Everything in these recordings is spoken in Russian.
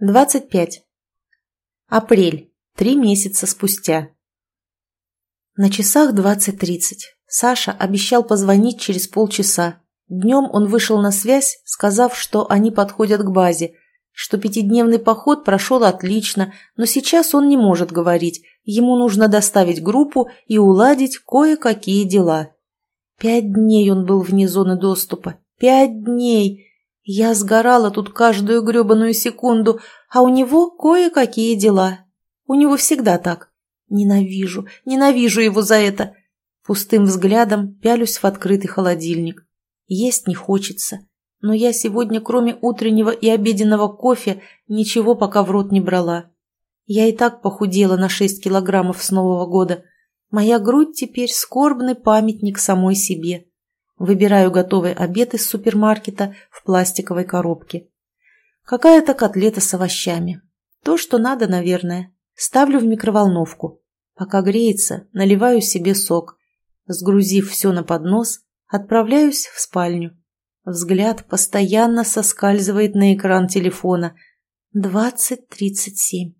25. Апрель. Три месяца спустя. На часах 20.30. Саша обещал позвонить через полчаса. Днем он вышел на связь, сказав, что они подходят к базе, что пятидневный поход прошел отлично, но сейчас он не может говорить, ему нужно доставить группу и уладить кое-какие дела. Пять дней он был вне зоны доступа. Пять дней! Я сгорала тут каждую гребаную секунду, а у него кое-какие дела. У него всегда так. Ненавижу, ненавижу его за это. Пустым взглядом пялюсь в открытый холодильник. Есть не хочется. Но я сегодня, кроме утреннего и обеденного кофе, ничего пока в рот не брала. Я и так похудела на 6 килограммов с Нового года. Моя грудь теперь скорбный памятник самой себе. Выбираю готовый обед из супермаркета в пластиковой коробке. Какая-то котлета с овощами. То, что надо, наверное. Ставлю в микроволновку. Пока греется, наливаю себе сок. Сгрузив все на поднос, отправляюсь в спальню. Взгляд постоянно соскальзывает на экран телефона. Двадцать тридцать семь.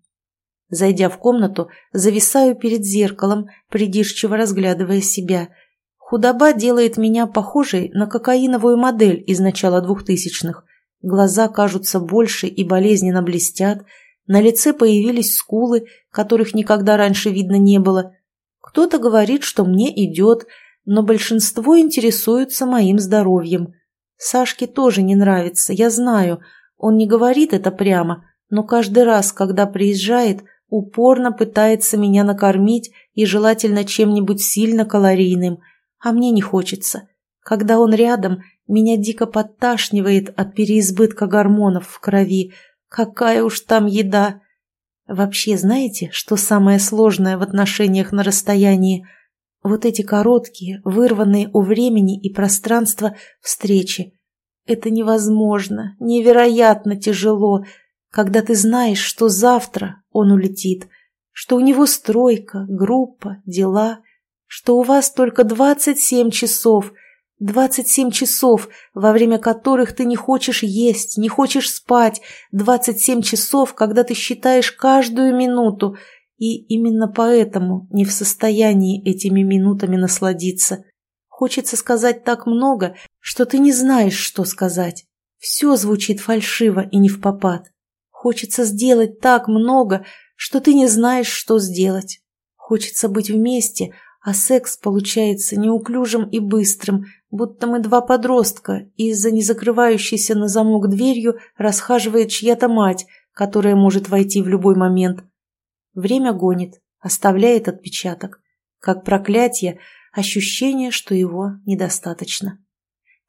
Зайдя в комнату, зависаю перед зеркалом, придирчиво разглядывая себя – Худоба делает меня похожей на кокаиновую модель из начала двухтысячных. Глаза кажутся больше и болезненно блестят, на лице появились скулы, которых никогда раньше видно не было. Кто-то говорит, что мне идет, но большинство интересуются моим здоровьем. Сашке тоже не нравится, я знаю. Он не говорит это прямо, но каждый раз, когда приезжает, упорно пытается меня накормить и желательно чем-нибудь сильно калорийным – а мне не хочется. Когда он рядом, меня дико подташнивает от переизбытка гормонов в крови. Какая уж там еда! Вообще, знаете, что самое сложное в отношениях на расстоянии? Вот эти короткие, вырванные у времени и пространства встречи. Это невозможно, невероятно тяжело, когда ты знаешь, что завтра он улетит, что у него стройка, группа, дела — что у вас только 27 часов, 27 часов, во время которых ты не хочешь есть, не хочешь спать, 27 часов, когда ты считаешь каждую минуту, и именно поэтому не в состоянии этими минутами насладиться. Хочется сказать так много, что ты не знаешь, что сказать. Все звучит фальшиво и не в попад. Хочется сделать так много, что ты не знаешь, что сделать. Хочется быть вместе, а секс получается неуклюжим и быстрым, будто мы два подростка, и из-за незакрывающейся на замок дверью расхаживает чья-то мать, которая может войти в любой момент. Время гонит, оставляет отпечаток. Как проклятие, ощущение, что его недостаточно.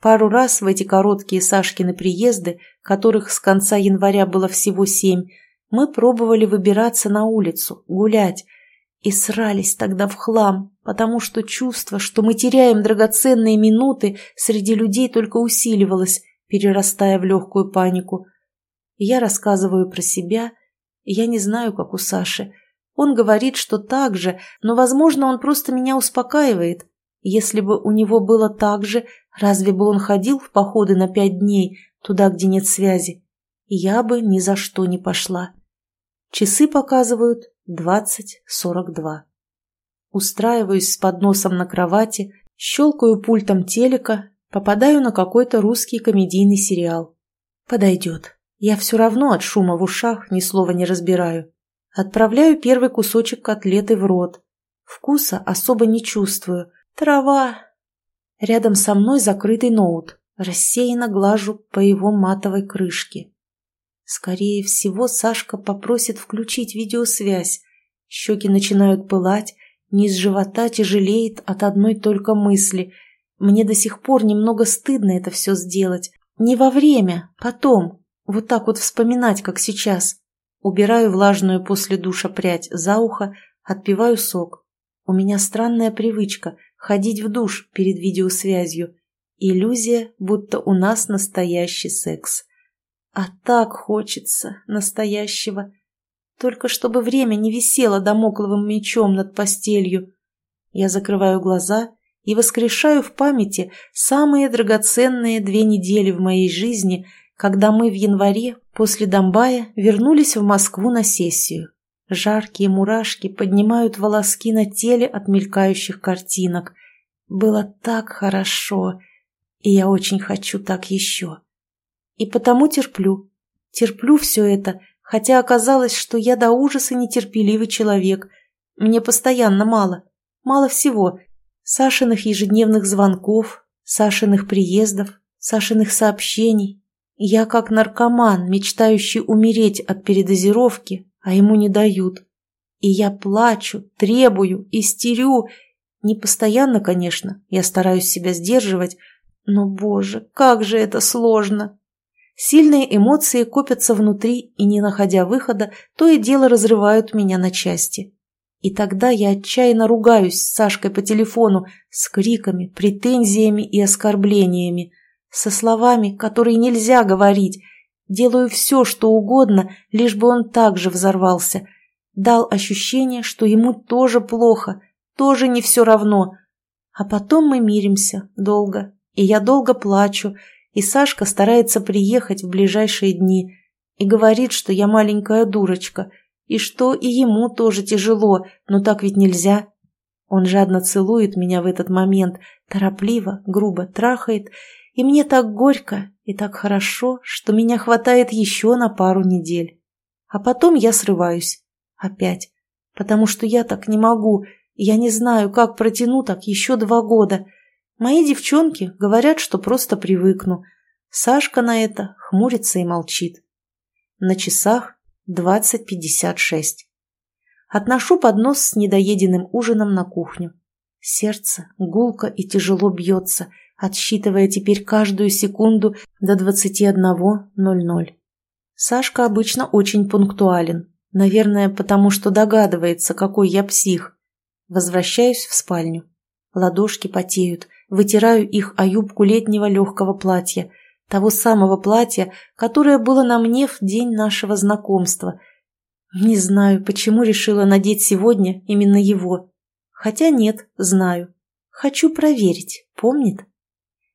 Пару раз в эти короткие Сашкины приезды, которых с конца января было всего семь, мы пробовали выбираться на улицу, гулять, и срались тогда в хлам, потому что чувство, что мы теряем драгоценные минуты, среди людей только усиливалось, перерастая в легкую панику. Я рассказываю про себя, я не знаю, как у Саши. Он говорит, что так же, но, возможно, он просто меня успокаивает. Если бы у него было так же, разве бы он ходил в походы на пять дней, туда, где нет связи? Я бы ни за что не пошла. Часы показывают двадцать сорок два. Устраиваюсь с подносом на кровати, щелкаю пультом телека, попадаю на какой-то русский комедийный сериал. Подойдет. Я все равно от шума в ушах ни слова не разбираю. Отправляю первый кусочек котлеты в рот. Вкуса особо не чувствую. Трава. Рядом со мной закрытый ноут. Рассеянно глажу по его матовой крышке. Скорее всего, Сашка попросит включить видеосвязь. Щеки начинают пылать, низ живота тяжелеет от одной только мысли. Мне до сих пор немного стыдно это все сделать. Не во время, потом. Вот так вот вспоминать, как сейчас. Убираю влажную после душа прядь за ухо, отпиваю сок. У меня странная привычка – ходить в душ перед видеосвязью. Иллюзия, будто у нас настоящий секс. А так хочется настоящего. Только чтобы время не висело домокловым мечом над постелью. Я закрываю глаза и воскрешаю в памяти самые драгоценные две недели в моей жизни, когда мы в январе после Домбая вернулись в Москву на сессию. Жаркие мурашки поднимают волоски на теле от мелькающих картинок. Было так хорошо, и я очень хочу так еще. И потому терплю. Терплю все это, хотя оказалось, что я до ужаса нетерпеливый человек. Мне постоянно мало. Мало всего. Сашиных ежедневных звонков, Сашиных приездов, Сашиных сообщений. Я как наркоман, мечтающий умереть от передозировки, а ему не дают. И я плачу, требую, истерю. Не постоянно, конечно, я стараюсь себя сдерживать, но, боже, как же это сложно! Сильные эмоции копятся внутри и, не находя выхода, то и дело разрывают меня на части. И тогда я отчаянно ругаюсь с Сашкой по телефону с криками, претензиями и оскорблениями, со словами, которые нельзя говорить, делаю все, что угодно, лишь бы он также взорвался. Дал ощущение, что ему тоже плохо, тоже не все равно. А потом мы миримся долго, и я долго плачу, и Сашка старается приехать в ближайшие дни и говорит, что я маленькая дурочка, и что и ему тоже тяжело, но так ведь нельзя. Он жадно целует меня в этот момент, торопливо, грубо трахает, и мне так горько и так хорошо, что меня хватает еще на пару недель. А потом я срываюсь. Опять. Потому что я так не могу, я не знаю, как протяну так еще два года – Мои девчонки говорят, что просто привыкну. Сашка на это хмурится и молчит. На часах 20.56. Отношу поднос с недоеденным ужином на кухню. Сердце гулко и тяжело бьется, отсчитывая теперь каждую секунду до 21.00. Сашка обычно очень пунктуален. Наверное, потому что догадывается, какой я псих. Возвращаюсь в спальню. Ладошки потеют, вытираю их о юбку летнего легкого платья, того самого платья, которое было на мне в день нашего знакомства. Не знаю, почему решила надеть сегодня именно его. Хотя нет, знаю. Хочу проверить, помнит?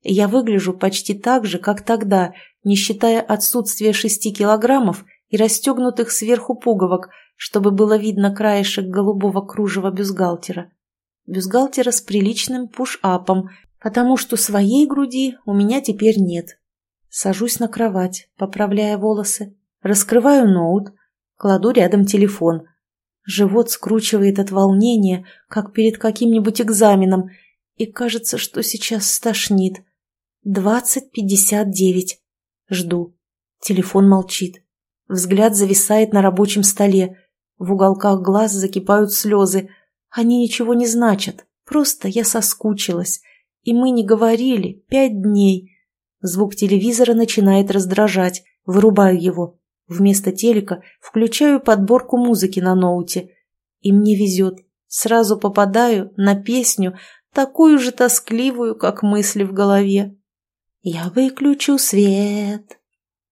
Я выгляжу почти так же, как тогда, не считая отсутствия шести килограммов и расстегнутых сверху пуговок, чтобы было видно краешек голубого кружева бюстгальтера бюстгальтера с приличным пуш-апом, потому что своей груди у меня теперь нет. Сажусь на кровать, поправляя волосы, раскрываю ноут, кладу рядом телефон. Живот скручивает от волнения, как перед каким-нибудь экзаменом, и кажется, что сейчас стошнит. Двадцать пятьдесят девять. Жду. Телефон молчит. Взгляд зависает на рабочем столе. В уголках глаз закипают слезы – они ничего не значат, просто я соскучилась. И мы не говорили пять дней. Звук телевизора начинает раздражать, вырубаю его. Вместо телека включаю подборку музыки на ноуте. И мне везет. Сразу попадаю на песню, такую же тоскливую, как мысли в голове. Я выключу свет,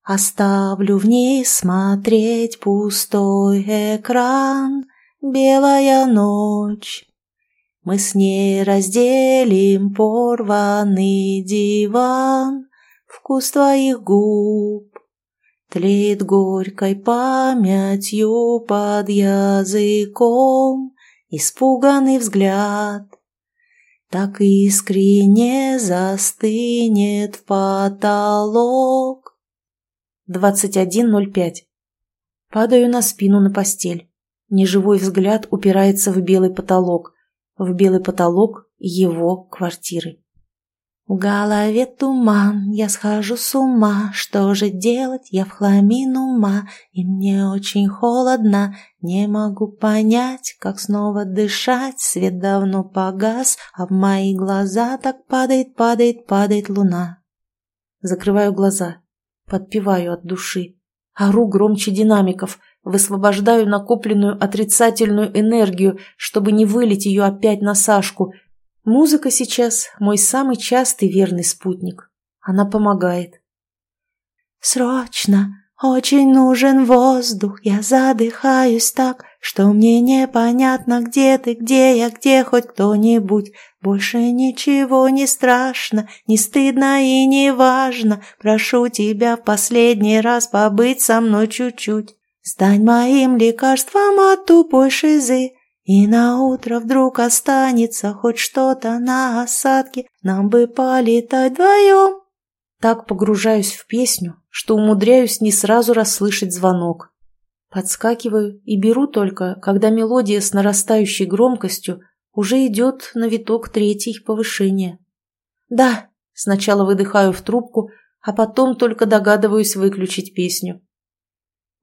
оставлю в ней смотреть пустой экран. Белая ночь. Мы с ней разделим порванный диван, Вкус твоих губ тлеет горькой памятью под языком, Испуганный взгляд так искренне застынет в потолок. 21.05. Падаю на спину на постель. Неживой взгляд упирается в белый потолок. В белый потолок его квартиры. В голове туман, я схожу с ума, что же делать, я в хламину ума, и мне очень холодно, не могу понять, как снова дышать, свет давно погас, а в мои глаза так падает, падает, падает луна. Закрываю глаза, подпеваю от души, ору громче динамиков, Высвобождаю накопленную отрицательную энергию, чтобы не вылить ее опять на Сашку. Музыка сейчас мой самый частый верный спутник. Она помогает. «Срочно! Очень нужен воздух! Я задыхаюсь так, что мне непонятно, где ты, где я, где хоть кто-нибудь. Больше ничего не страшно, не стыдно и не важно. Прошу тебя в последний раз побыть со мной чуть-чуть. Стань моим лекарством от тупой шизы. И на утро вдруг останется хоть что-то на осадке, нам бы полетать вдвоем. Так погружаюсь в песню, что умудряюсь не сразу расслышать звонок. Подскакиваю и беру только, когда мелодия с нарастающей громкостью уже идет на виток третий повышения. Да, сначала выдыхаю в трубку, а потом только догадываюсь выключить песню.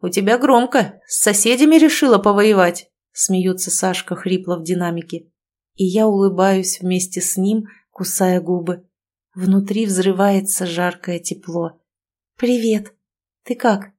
«У тебя громко, с соседями решила повоевать», смеется Сашка хрипло в динамике. И я улыбаюсь вместе с ним, кусая губы. Внутри взрывается жаркое тепло. «Привет! Ты как?»